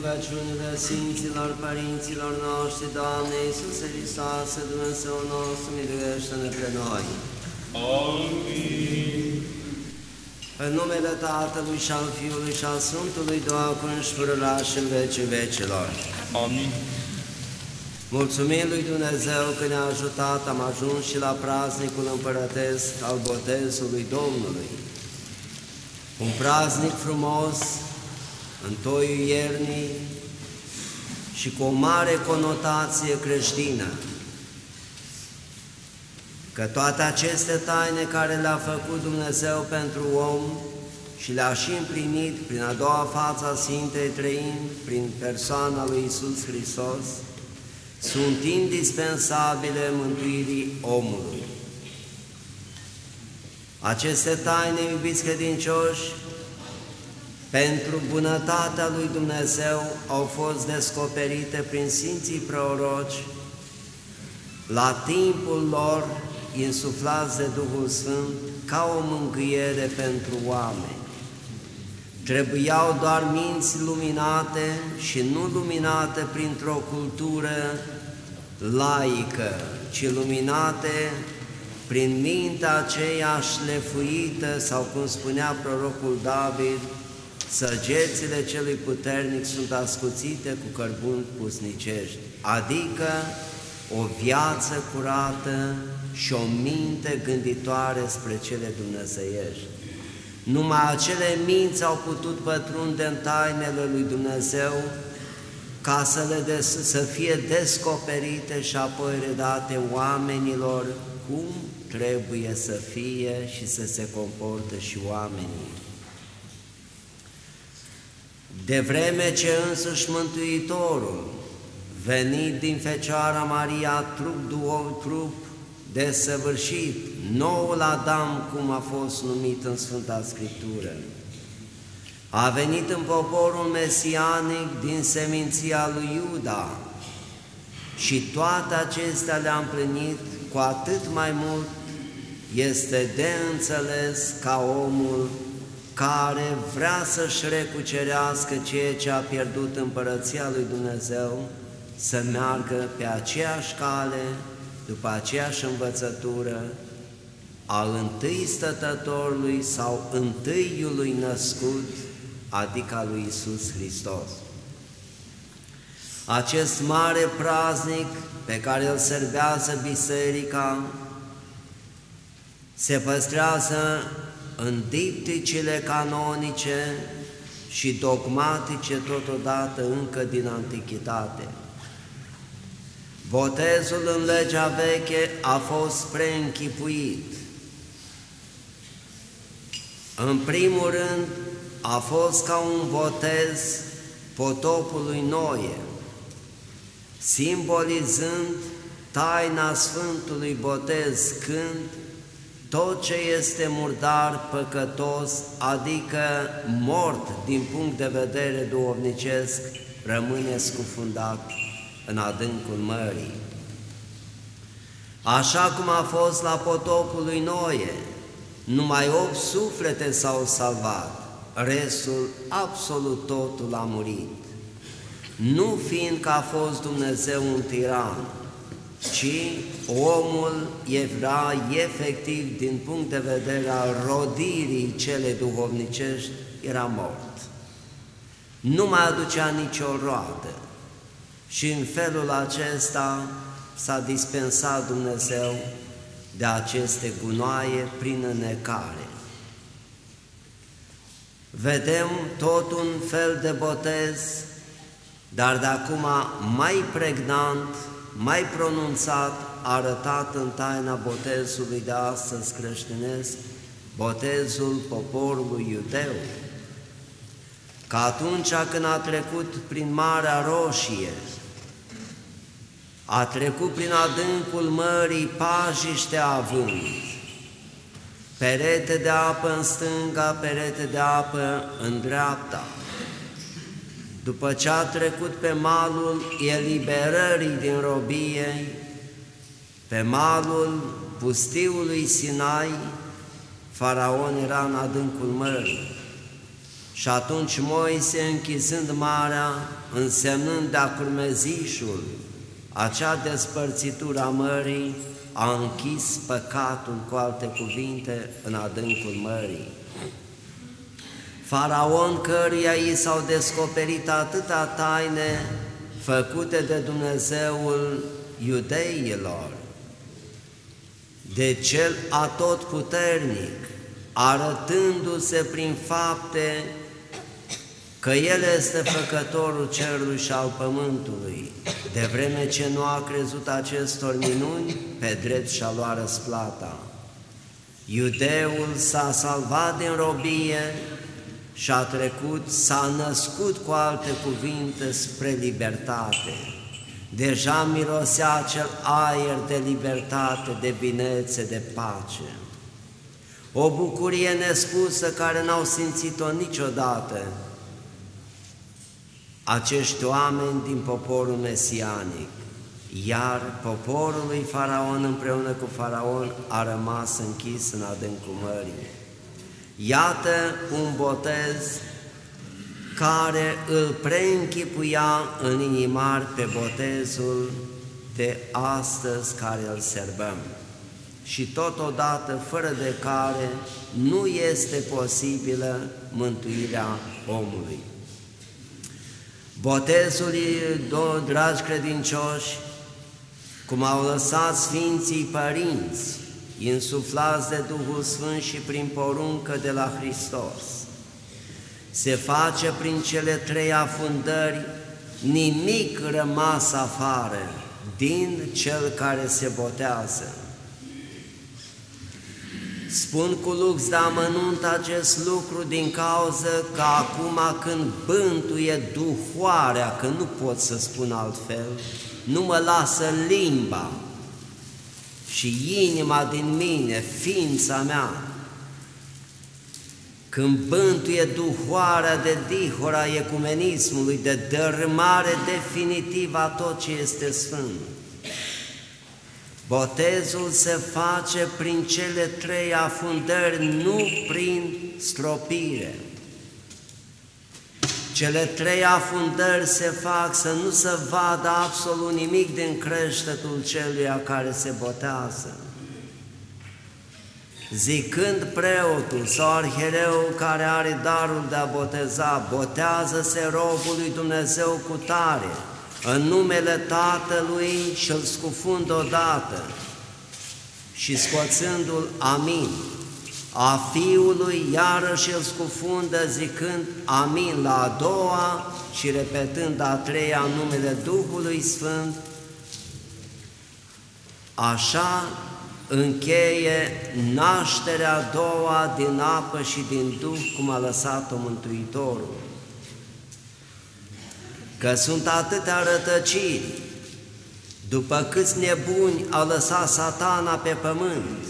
rugăciunile Sfinților Părinților noștri, Doamne Iisuse Hristoase, Dumnezeu nostru, miluiește-ne pe noi. Amin. În numele Tatălui și al Fiului și al Sfântului Duhul și purăla și în vecii vecilor. Amin. Mulțumim lui Dumnezeu că ne-a ajutat, am ajuns și la praznicul împărătesc al botezului Domnului. Un praznic frumos, în toiul iernii și cu o mare conotație creștină. Că toate aceste taine care le-a făcut Dumnezeu pentru om și le-a și împlinit prin a doua față a Sfintei Trăini, prin persoana lui Isus Hristos, sunt indispensabile mântuirii omului. Aceste taine, iubiți credincioși, pentru bunătatea lui Dumnezeu au fost descoperite prin Sfinții Proroci la timpul lor insuflați de Duhul Sfânt ca o mângâiere pentru oameni. Trebuiau doar minți luminate și nu luminate printr-o cultură laică, ci luminate prin mintea aceea șlefuită sau cum spunea prorocul David, săgețile celui puternic sunt ascuțite cu cărbuni pusnicești, adică o viață curată și o minte gânditoare spre cele dumnezeiești. Numai acele minți au putut pătrunde în tainele lui Dumnezeu ca să, le des, să fie descoperite și apoi redate oamenilor cum trebuie să fie și să se comporte și oamenii. De vreme ce însuși Mântuitorul, venit din Fecioara Maria, trup, duo, trup desăvârșit, noul Adam, cum a fost numit în Sfânta Scriptură, a venit în poporul mesianic din seminția lui Iuda și toate acestea le-a împlinit cu atât mai mult este de înțeles ca omul care vrea să-și recucerească ceea ce a pierdut împărăția lui Dumnezeu, să meargă pe aceeași cale, după aceeași învățătură a întâi stătătorului sau întâiului născut, adică a lui Isus Hristos. Acest mare praznic pe care îl servează Biserica se păstrează în dipticile canonice și dogmatice totodată încă din Antichitate. Botezul în legea veche a fost preînchipuit. În primul rând, a fost ca un botez potopului Noie, simbolizând taina Sfântului Botez când tot ce este murdar, păcătos, adică mort din punct de vedere duovnicesc, rămâne scufundat în adâncul mării. Așa cum a fost la potopul lui Noie, numai opt suflete s-au salvat, restul, absolut totul a murit. Nu fiindcă a fost Dumnezeu un tiran, ci omul era efectiv din punct de vedere al rodirii cele duhovnicești, era mort. Nu mai aducea nicio roadă și în felul acesta s-a dispensat Dumnezeu de aceste gunoaie prin înecare. Vedem tot un fel de botez, dar de acum mai pregnant, mai pronunțat, arătat în taina botezului de astăzi creștinesc, botezul poporului iudeu, că atunci când a trecut prin Marea Roșie, a trecut prin adâncul mării pajiște având, perete de apă în stânga, perete de apă în dreapta. După ce a trecut pe malul eliberării din robie, pe malul pustiului Sinai, faraon era în adâncul mării Și atunci Moise, închizând marea, însemnând de-a curmezișul acea despărțitură a mării, a închis păcatul, cu alte cuvinte, în adâncul mării. Faraon căruia i s-au descoperit atâta taine făcute de Dumnezeul iudeilor, de cel atotputernic, arătându-se prin fapte că El este făcătorul cerului și al pământului, de vreme ce nu a crezut acestor minuni, pe drept și-a luat răsplata. Iudeul s-a salvat din robie și a trecut, s-a născut cu alte cuvinte spre libertate. Deja mirosea acel aer de libertate, de binețe, de pace. O bucurie nespusă care n-au simțit-o niciodată acești oameni din poporul mesianic. Iar poporul lui Faraon împreună cu Faraon a rămas închis în adâncul mării. Iată un botez care îl preînchipuia în inimar pe botezul de astăzi care îl serbăm și totodată fără de care nu este posibilă mântuirea omului. Botezul, dragi credincioși, cum au lăsat Sfinții Părinți, insuflați de Duhul Sfânt și prin poruncă de la Hristos, se face prin cele trei afundări, nimic rămas afară din cel care se botează. Spun cu lux de amănunt acest lucru din cauză că acum când bântuie duhoarea, că nu pot să spun altfel, nu mă lasă limba și inima din mine, ființa mea, când bântuie duhoarea de dihora ecumenismului, de dărâmare definitivă a tot ce este sfânt. Botezul se face prin cele trei afundări, nu prin stropire. Cele trei afundări se fac să nu se vadă absolut nimic din creștetul celuia care se botează. Zicând preotul sau arhereul care are darul de a boteza, botează-se robul lui Dumnezeu cu tare, în numele Tatălui și îl scufund odată și scoțându-l amin, a Fiului iarăși îl scufundă zicând amin la a doua și repetând a treia în numele Duhului Sfânt, așa încheie nașterea a doua din apă și din Duh, cum a lăsat-o Mântuitorul. Că sunt atâtea rătăciri, după câți nebuni a lăsat satana pe pământ,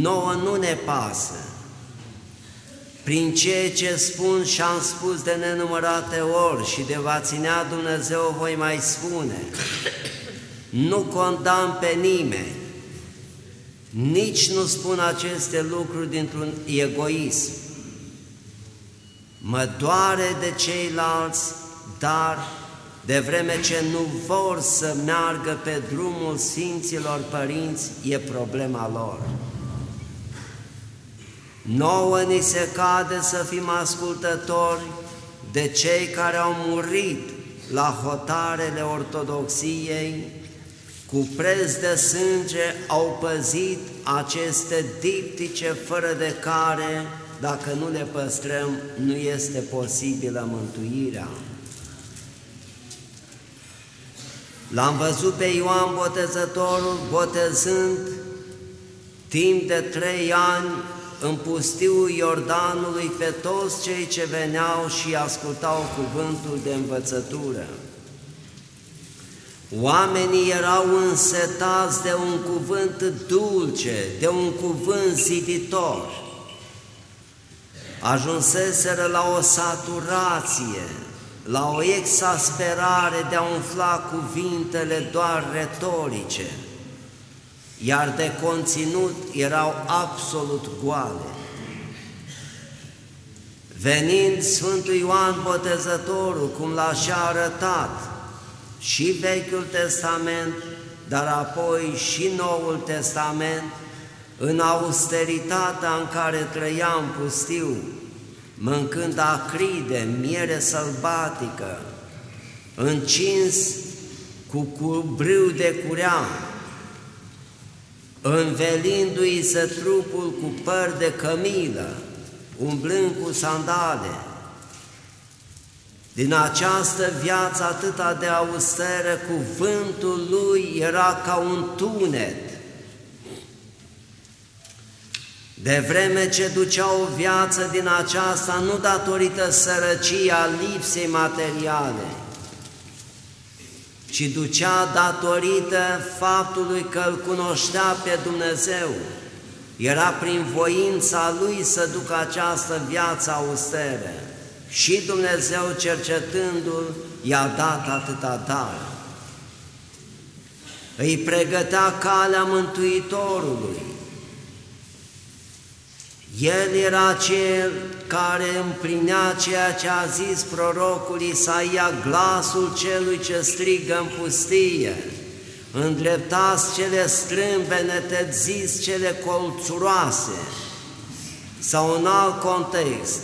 nouă nu ne pasă. Prin ceea ce spun și am spus de nenumărate ori și de va ținea Dumnezeu voi mai spune, nu condamn pe nimeni, nici nu spun aceste lucruri dintr-un egoism. Mă doare de ceilalți dar de vreme ce nu vor să meargă pe drumul Sfinților Părinți, e problema lor. Nouă ni se cade să fim ascultători de cei care au murit la hotarele ortodoxiei, cu preț de sânge au păzit aceste diptice fără de care, dacă nu le păstrăm, nu este posibilă mântuirea. L-am văzut pe Ioan Botezătorul botezând timp de trei ani în pustiul Iordanului pe toți cei ce veneau și ascultau cuvântul de învățătură. Oamenii erau însetați de un cuvânt dulce, de un cuvânt ziditor. Ajunseseră la o saturație, la o exasperare de a umfla cuvintele doar retorice, iar de conținut erau absolut goale. venind Sfântul Ioan Botezătorul, cum l-a și arătat, și Vechiul Testament, dar apoi și Noul Testament, în austeritatea în care trăia în pustiu, mâncând acride, miere sălbatică, încins cu, cu brâu de cuream, învelindu-i se trupul cu păr de cămilă, umblând cu sandale. Din această viață atâta de austeră, cuvântul lui era ca un tunet, de vreme ce ducea o viață din aceasta nu datorită sărăciei a lipsei materiale, ci ducea datorită faptului că îl cunoștea pe Dumnezeu. Era prin voința lui să ducă această viață austeră și Dumnezeu cercetându-l i-a dat atâta dar. Îi pregătea calea Mântuitorului, el era cel care împlinea ceea ce a zis prorocul Isaia, glasul celui ce strigă în pustie, îndreptați cele strâmbe, neteziți cele colțuroase, sau în alt context,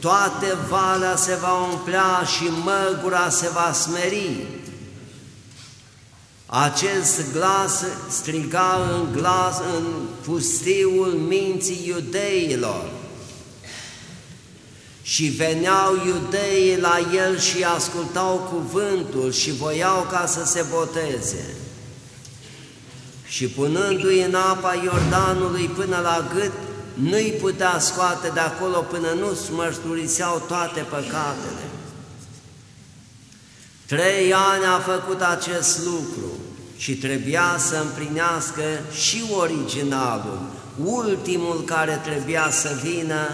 toate valea se va umplea și măgura se va smeri, acest glas striga în glas în pustiul minții iudeilor și veneau iudeii la el și ascultau cuvântul și voiau ca să se boteze. Și punându-i în apa Iordanului până la gât, nu-i putea scoate de acolo până nu mărturiseau toate păcatele. Trei ani a făcut acest lucru și trebuia să împlinească și originalul, ultimul care trebuia să vină,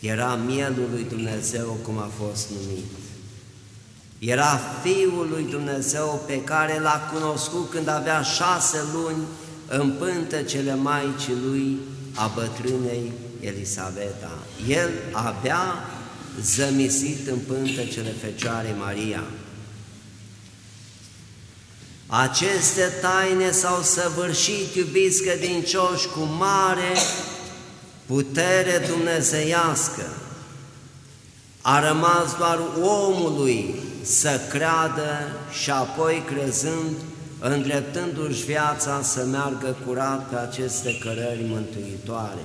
era mielul lui Dumnezeu, cum a fost numit. Era Fiul lui Dumnezeu pe care l-a cunoscut când avea șase luni în pântecele Maicii lui, a bătrânei Elisaveta. El abia zămisit în pântecele Fecioarei Maria. Aceste taine s-au săvârșit, iubiți credincioși, cu mare putere dumnezeiască. A rămas doar omului să creadă și apoi crezând, îndreptându-și viața să meargă curat pe aceste cărări mântuitoare.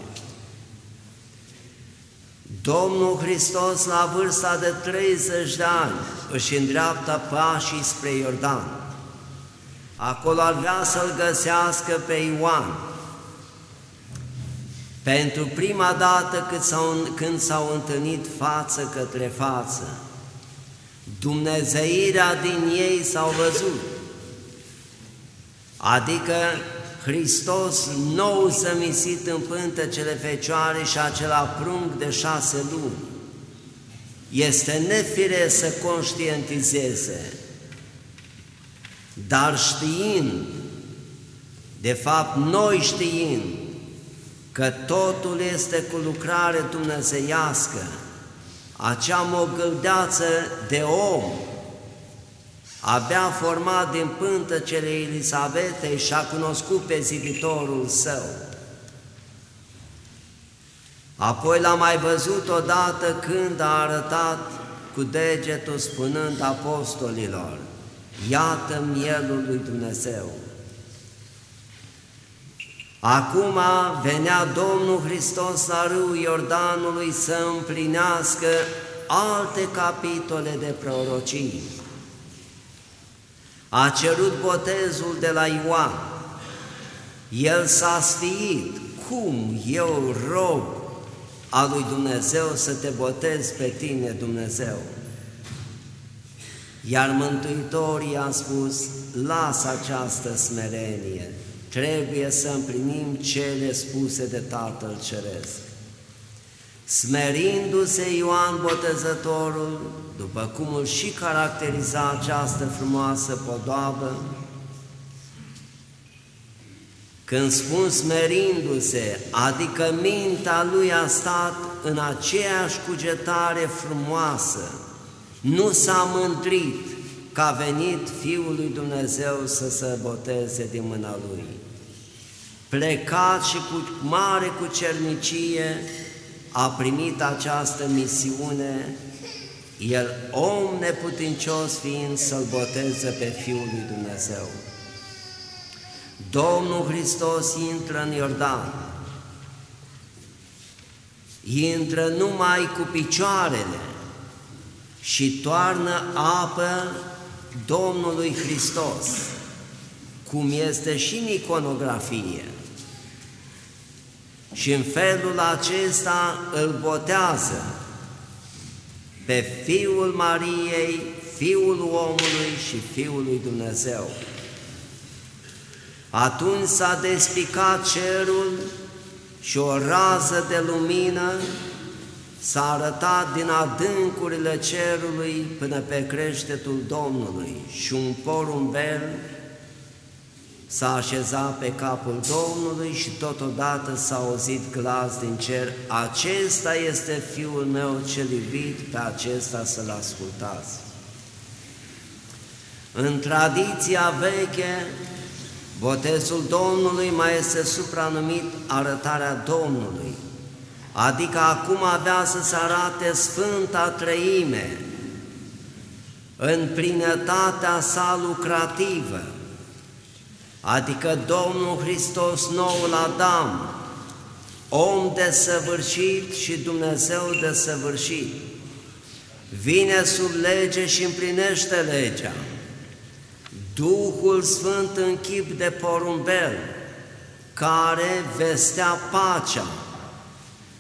Domnul Hristos, la vârsta de 30 de ani, își îndreaptă pașii spre Iordan. Acolo ar vrea să-L găsească pe Ioan. Pentru prima dată când s-au, când s-au întâlnit față către față, Dumnezeirea din ei s-au văzut. Adică Hristos nou zămisit în pântecele Fecioare și acela prunc de șase luni. Este nefire să conștientizeze, dar știind, de fapt noi știind, că totul este cu lucrare dumnezeiască, acea mogâldeață de om, abia format din pântăcele Elisabetei și a cunoscut pe ziditorul său. Apoi l-a mai văzut odată când a arătat cu degetul spunând apostolilor, Iată mielul lui Dumnezeu. Acum venea Domnul Hristos la râul Iordanului să împlinească alte capitole de prorocii a cerut botezul de la Ioan. El s-a sfiit, cum eu rog a lui Dumnezeu să te botezi pe tine, Dumnezeu. Iar Mântuitorii a spus, lasă această smerenie, trebuie să împlinim cele spuse de Tatăl Ceresc. Smerindu-se Ioan Botezătorul, după cum îl și caracteriza această frumoasă podoabă, Când spun smerindu-se, adică mintea lui a stat în aceeași cugetare frumoasă, nu s-a mândrit că a venit Fiul lui Dumnezeu să se boteze din mâna Lui. Plecat și cu mare cucernicie a primit această misiune, el om neputincios fiind să-L boteze pe Fiul lui Dumnezeu. Domnul Hristos intră în Iordan, intră numai cu picioarele și toarnă apă Domnului Hristos, cum este și în iconografie. Și în felul acesta îl botează pe Fiul Mariei, Fiul omului și Fiul lui Dumnezeu. Atunci s-a despicat cerul și o rază de lumină s-a arătat din adâncurile cerului până pe creștetul Domnului și un porumbel s-a așezat pe capul Domnului și totodată s-a auzit glas din cer, Acesta este Fiul meu cel iubit, pe acesta să-L ascultați. În tradiția veche, botezul Domnului mai este supranumit arătarea Domnului, adică acum avea să se arate Sfânta Treime în plinătatea sa lucrativă, adică Domnul Hristos, noul Adam, om desăvârșit și Dumnezeu desăvârșit, vine sub lege și împlinește legea. Duhul Sfânt în chip de porumbel, care vestea pacea,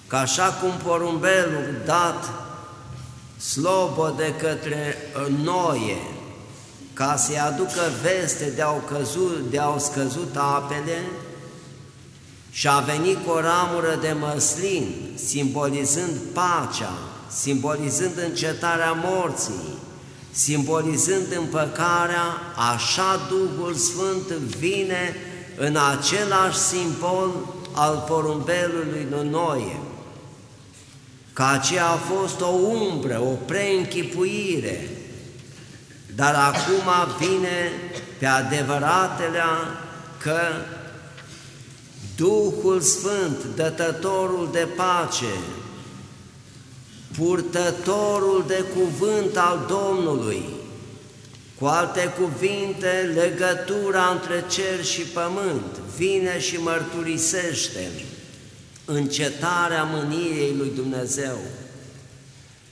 că așa cum porumbelul dat slobă de către noie, ca să-i aducă veste de au, căzut, de au scăzut apele, și a venit cu o ramură de măslin, simbolizând pacea, simbolizând încetarea morții, simbolizând împăcarea, așa Duhul Sfânt vine în același simbol al porumbelului noie că aceea a fost o umbră, o preînchipuire, dar acum vine pe adevăratele că Duhul Sfânt, dătătorul de pace, purtătorul de cuvânt al Domnului, cu alte cuvinte, legătura între cer și pământ, vine și mărturisește încetarea mâniei lui Dumnezeu,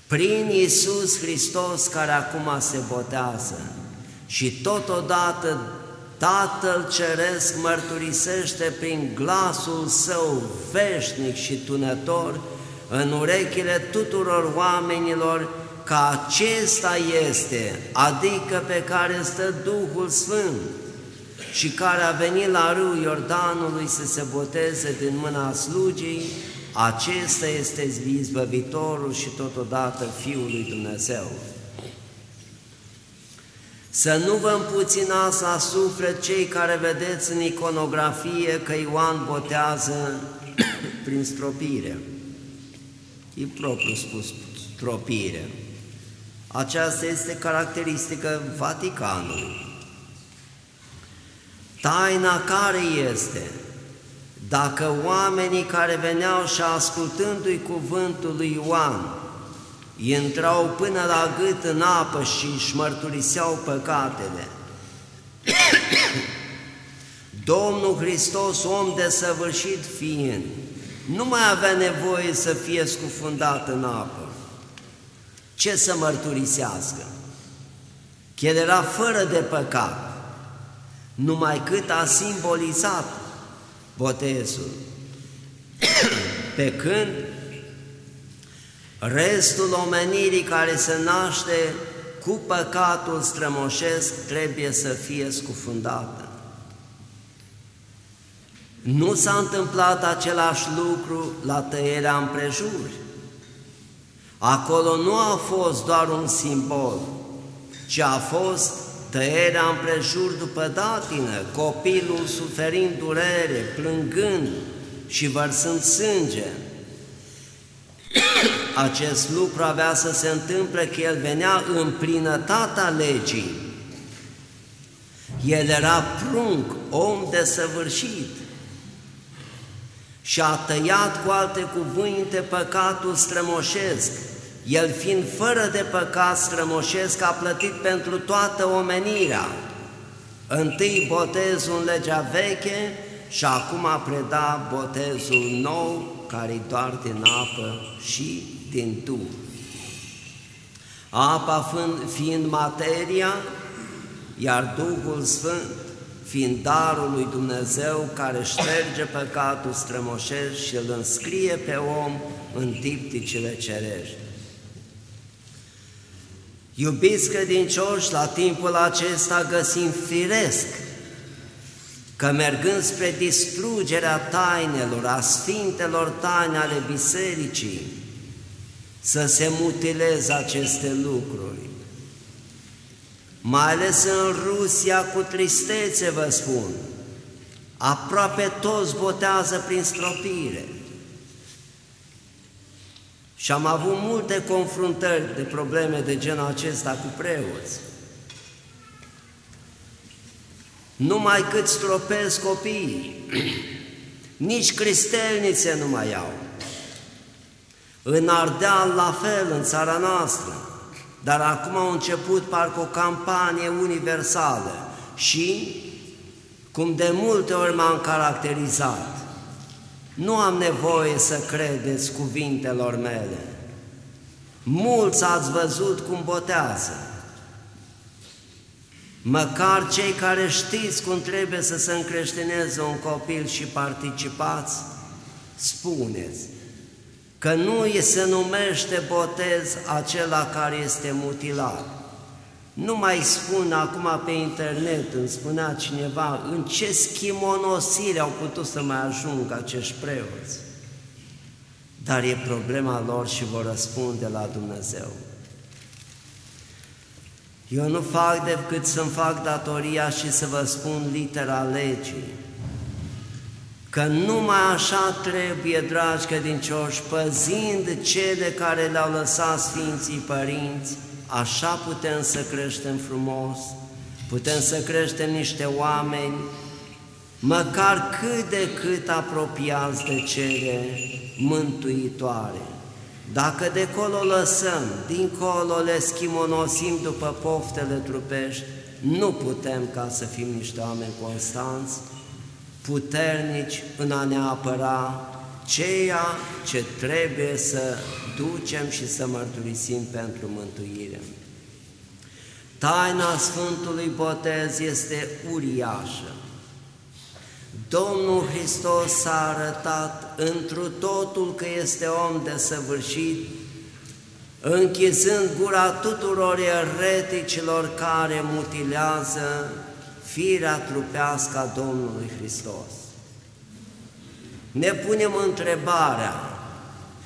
prin Iisus Hristos care acum se botează și totodată Tatăl Ceresc mărturisește prin glasul Său veșnic și tunător în urechile tuturor oamenilor că acesta este, adică pe care stă Duhul Sfânt, și care a venit la râul Iordanului să se boteze din mâna slugii, acesta este izbăvitorul și totodată Fiul lui Dumnezeu. Să nu vă împuținați la suflet cei care vedeți în iconografie că Ioan botează prin stropire. E propriu spus stropire. Aceasta este caracteristică Vaticanului. Taina care este? Dacă oamenii care veneau și ascultându-i cuvântul lui Ioan, intrau până la gât în apă și își mărturiseau păcatele, Domnul Hristos, om de săvârșit fiind, nu mai avea nevoie să fie scufundat în apă. Ce să mărturisească? Că el era fără de păcat numai cât a simbolizat botezul. Pe când restul omenirii care se naște cu păcatul strămoșesc trebuie să fie scufundată. Nu s-a întâmplat același lucru la tăierea împrejur. Acolo nu a fost doar un simbol, ci a fost tăierea împrejur după datină, copilul suferind durere, plângând și vărsând sânge. Acest lucru avea să se întâmple că el venea în plinătatea legii. El era prunc, om desăvârșit și a tăiat cu alte cuvinte păcatul strămoșesc, el fiind fără de păcat strămoșesc, a plătit pentru toată omenirea. Întâi botezul în legea veche și acum a predat botezul nou, care doar din apă și din Duh. Apa fiind materia, iar Duhul Sfânt fiind darul lui Dumnezeu care șterge păcatul strămoșesc și îl înscrie pe om în dipticile cerești. Iubiți credincioși, la timpul acesta găsim firesc că mergând spre distrugerea tainelor, a sfintelor taine ale bisericii, să se mutileze aceste lucruri. Mai ales în Rusia, cu tristețe vă spun, aproape toți botează prin stropire. Și am avut multe confruntări de probleme de genul acesta cu preoți. Numai cât stropesc copiii, nici cristelnițe nu mai au. În Ardeal la fel, în țara noastră, dar acum au început parcă o campanie universală și, cum de multe ori m-am caracterizat, nu am nevoie să credeți cuvintelor mele. Mulți ați văzut cum botează. Măcar cei care știți cum trebuie să se încreștineze un copil și participați, spuneți că nu se numește botez acela care este mutilat. Nu mai spun acum pe internet, îmi spunea cineva, în ce schimonosire au putut să mai ajungă acești preoți. Dar e problema lor și vor răspunde la Dumnezeu. Eu nu fac decât să-mi fac datoria și să vă spun litera legii, că numai așa trebuie, dragi credincioși, păzind cele care le-au lăsat Sfinții Părinți, așa putem să creștem frumos, putem să creștem niște oameni, măcar cât de cât apropiați de cele mântuitoare. Dacă de colo lăsăm, dincolo le schimonosim după poftele trupești, nu putem ca să fim niște oameni constanți, puternici în a ne apăra ceea ce trebuie să ducem și să mărturisim pentru mântuire. Taina Sfântului Botez este uriașă. Domnul Hristos s-a arătat întru totul că este om desăvârșit, închizând gura tuturor ereticilor care mutilează firea trupească a Domnului Hristos. Ne punem întrebarea,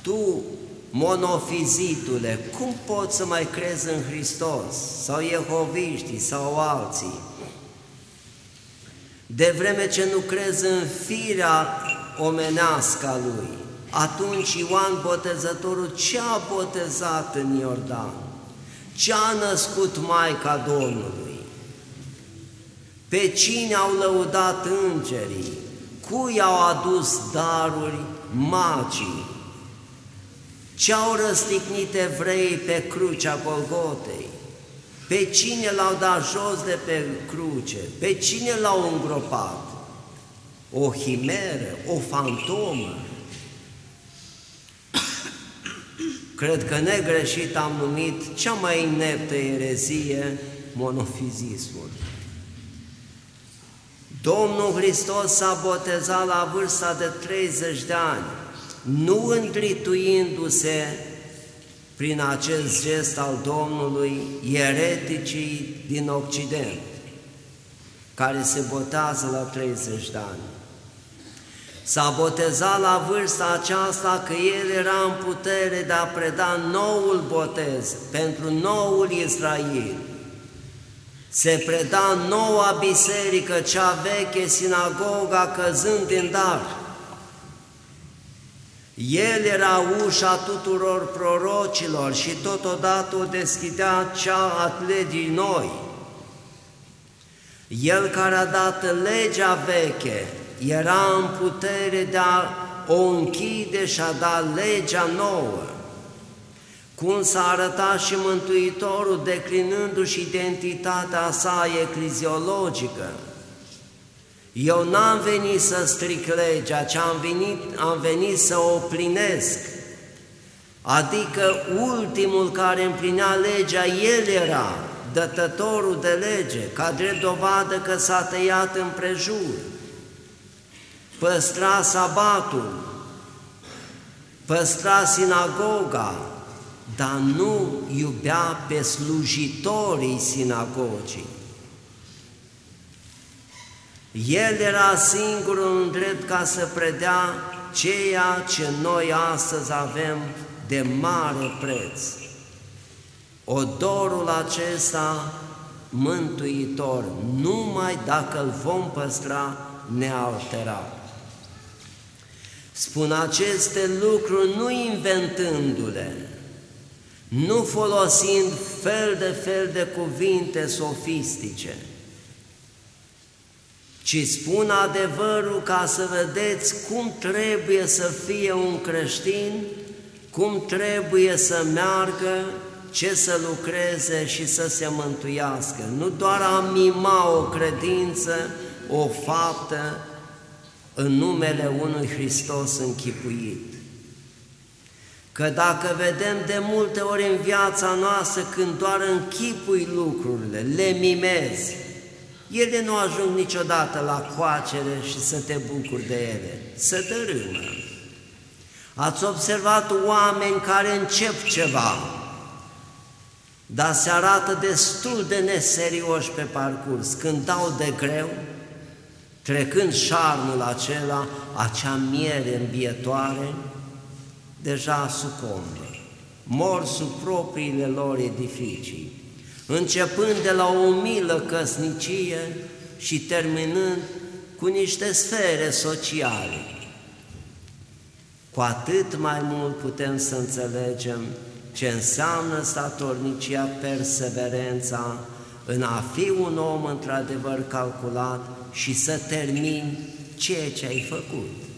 tu, monofizitule, cum poți să mai crezi în Hristos, sau Jehoviștii, sau alții? De vreme ce nu crezi în firea omenească a Lui, atunci Ioan Botezătorul ce a botezat în Iordan? Ce a născut Maica Domnului? Pe cine au lăudat îngerii? Cui au adus daruri magii? Ce au răstignit evrei pe crucea Golgotei? Pe cine l-au dat jos de pe cruce? Pe cine l-au îngropat? O himeră, o fantomă? Cred că negreșit am numit cea mai ineptă erezie monofizismul. Domnul Hristos s-a botezat la vârsta de 30 de ani, nu întrituindu-se prin acest gest al Domnului ereticii din Occident, care se botează la 30 de ani. S-a botezat la vârsta aceasta că el era în putere de a preda noul botez pentru noul Israel, se preda noua biserică, cea veche, sinagoga, căzând din dar. El era ușa tuturor prorocilor și totodată o deschidea cea a legii noi. El care a dat legea veche era în putere de a o închide și a da legea nouă. Cum s-a arătat și Mântuitorul declinându-și identitatea sa ecleziologică. Eu n-am venit să stric legea, ci am venit, am venit să o plinesc. Adică ultimul care împlinea legea, el era, dătătorul de lege, ca drept dovadă că s-a tăiat împrejur. Păstra sabatul, păstra sinagoga, dar nu iubea pe slujitorii sinagogii. El era singurul în drept ca să predea ceea ce noi astăzi avem de mare preț. Odorul acesta mântuitor, numai dacă îl vom păstra nealterat. Spun aceste lucruri nu inventându-le, nu folosind fel de fel de cuvinte sofistice, ci spun adevărul ca să vedeți cum trebuie să fie un creștin, cum trebuie să meargă, ce să lucreze și să se mântuiască. Nu doar a mima o credință, o faptă în numele unui Hristos închipuit. Că dacă vedem de multe ori în viața noastră când doar închipui lucrurile, le mimezi, ele nu ajung niciodată la coacere și să te bucuri de ele, să dărâmă. Ați observat oameni care încep ceva, dar se arată destul de neserioși pe parcurs. Când dau de greu, trecând șarmul acela, acea miere îmbietoare, deja sucombă, mor sub propriile lor edificii începând de la o milă căsnicie și terminând cu niște sfere sociale. Cu atât mai mult putem să înțelegem ce înseamnă statornicia, perseverența în a fi un om într-adevăr calculat și să termini ceea ce ai făcut.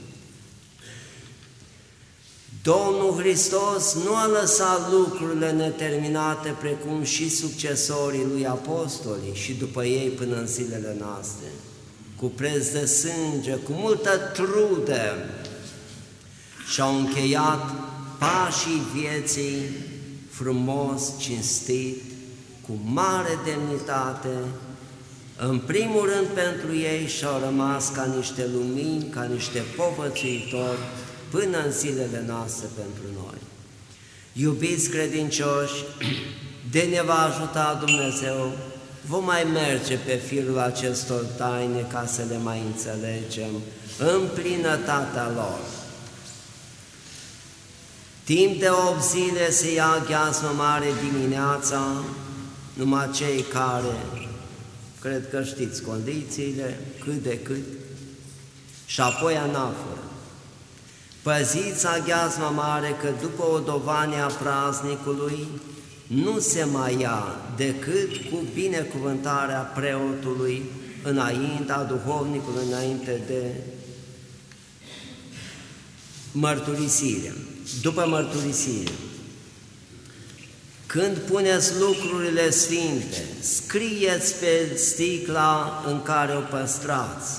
Domnul Hristos nu a lăsat lucrurile neterminate precum și succesorii lui apostoli și după ei până în zilele noastre, cu preț de sânge, cu multă trudă și-au încheiat pașii vieții frumos, cinstit, cu mare demnitate, în primul rând pentru ei și-au rămas ca niște lumini, ca niște povățuitori, până în zilele noastre pentru noi. Iubiți credincioși, de ne va ajuta Dumnezeu, vom mai merge pe firul acestor taine ca să le mai înțelegem în plinătatea lor. Timp de 8 zile se ia gheasmă mare dimineața, numai cei care, cred că știți condițiile, cât de cât, și apoi anaforă. Păziți aghiazma mare că după o dovanie a praznicului nu se mai ia decât cu binecuvântarea preotului înainte, a duhovnicului înainte de mărturisire, după mărturisire. Când puneți lucrurile sfinte, scrieți pe sticla în care o păstrați,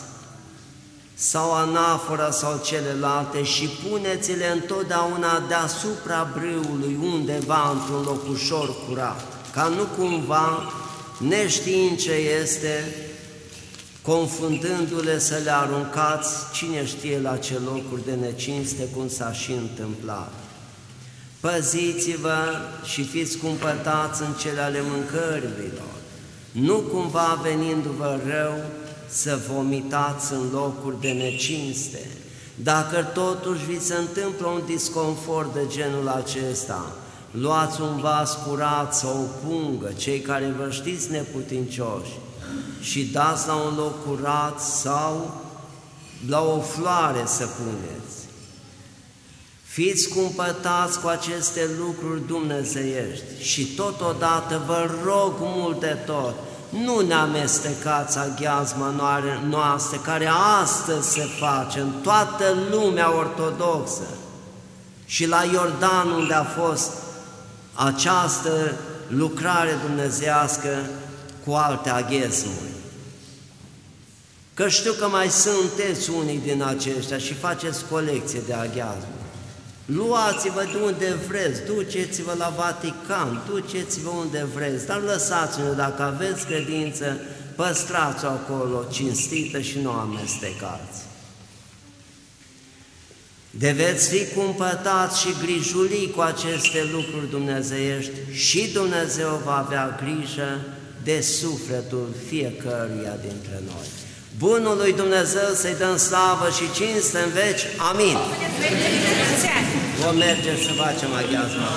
sau anafora sau celelalte și puneți-le întotdeauna deasupra brâului, undeva într-un locușor curat, ca nu cumva, neștiind ce este, confundându-le să le aruncați cine știe la ce locuri de necinste, cum s-a și întâmplat. Păziți-vă și fiți cumpătați în cele ale mâncărilor, nu cumva venindu-vă rău, să vomitați în locuri de necinste. Dacă totuși vi se întâmplă un disconfort de genul acesta, luați un vas curat sau o pungă, cei care vă știți neputincioși, și dați la un loc curat sau la o floare să puneți. Fiți cumpătați cu aceste lucruri dumnezeiești și totodată vă rog mult de tot, nu ne amestecați aghiazma noastră care astăzi se face în toată lumea ortodoxă și la Iordan unde a fost această lucrare dumnezească cu alte aghesmuri. Că știu că mai sunteți unii din aceștia și faceți colecție de aghiazmuri. Luați-vă de unde vreți, duceți-vă la Vatican, duceți-vă unde vreți, dar lăsați-ne, dacă aveți credință, păstrați-o acolo cinstită și nu amestecați. De veți fi cumpătați și grijuli cu aceste lucruri dumnezeiești și Dumnezeu va avea grijă de sufletul fiecăruia dintre noi. Bunul lui Dumnezeu să-i dăm slavă și cinste în veci. Amin. Vom merge să facem aghiazma.